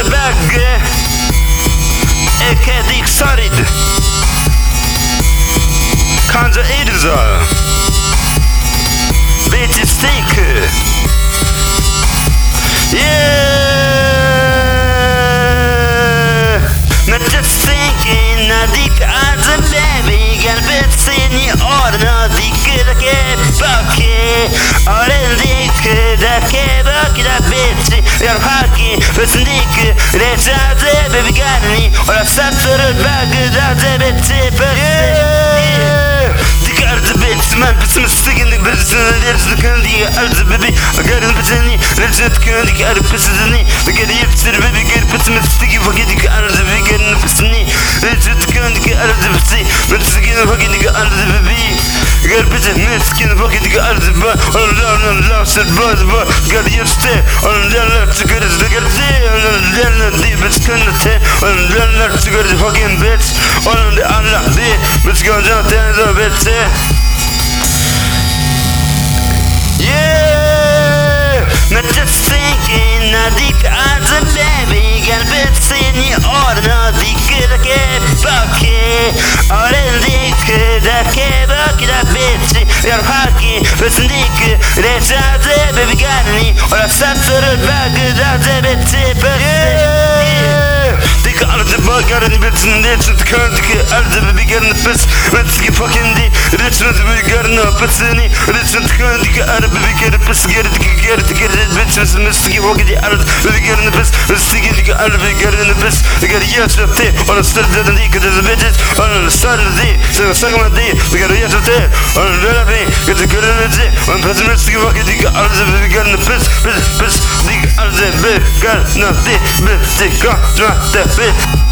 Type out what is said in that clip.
bag Ekedik sarid Kanca Irza haki Fösndik Rechade baby garni Ora satırır bagda Zebeti Yeah Dik ardı bitch Man bitch mistaken Dik bitch There's the candy Ardı baby Agarin bitchini Rechad candy Arı pisini Dik yipsir baby Gir bitch mistaken Fakir dik ardı baby Gerin pisini Rechad candy Ardı bitch Mistaken Fakir dik ardı baby Gir bitch mistaken Fakir dik ardı ba Allah'ın Allah Sır baz ba Gir yipste Allah'ın Çıkarız da geldi Allah'ın Di bitch kınıtı Allah'ın Çıkarız fucking bitch Allah'ın Allah Di bitch Göncan Tenzo bitch Yeah, not just thinking Nadik as a baby Gelbet seni orna Dikkedake baki. Oren dikkedake baki da bitch Yar haki Fösndik Rechade baby garni Ora satırır bagda Zebeti Yeah Bakar bitin için tıkantıkı Elde bir bigarını pis Metski pakindi. Riçin bigarını pisini Riçin tıkantıkı Erbi bigarı pis Gerdik gerdik gerdik Biçimiz miski vakidi Erd bigarını pis Mistigidik erbi bigarını pis Bigarı yaşaptı Ona sırtlarını yıkıdız bitit Ona sarıldı Sana sakmadı Bigarı yaşaptı Ona lalabi Gıdı görünüzü Ona pis miski vakidi Erdi bigarını pis Pis pis Dik erdi bigarını Dik bitti the tepi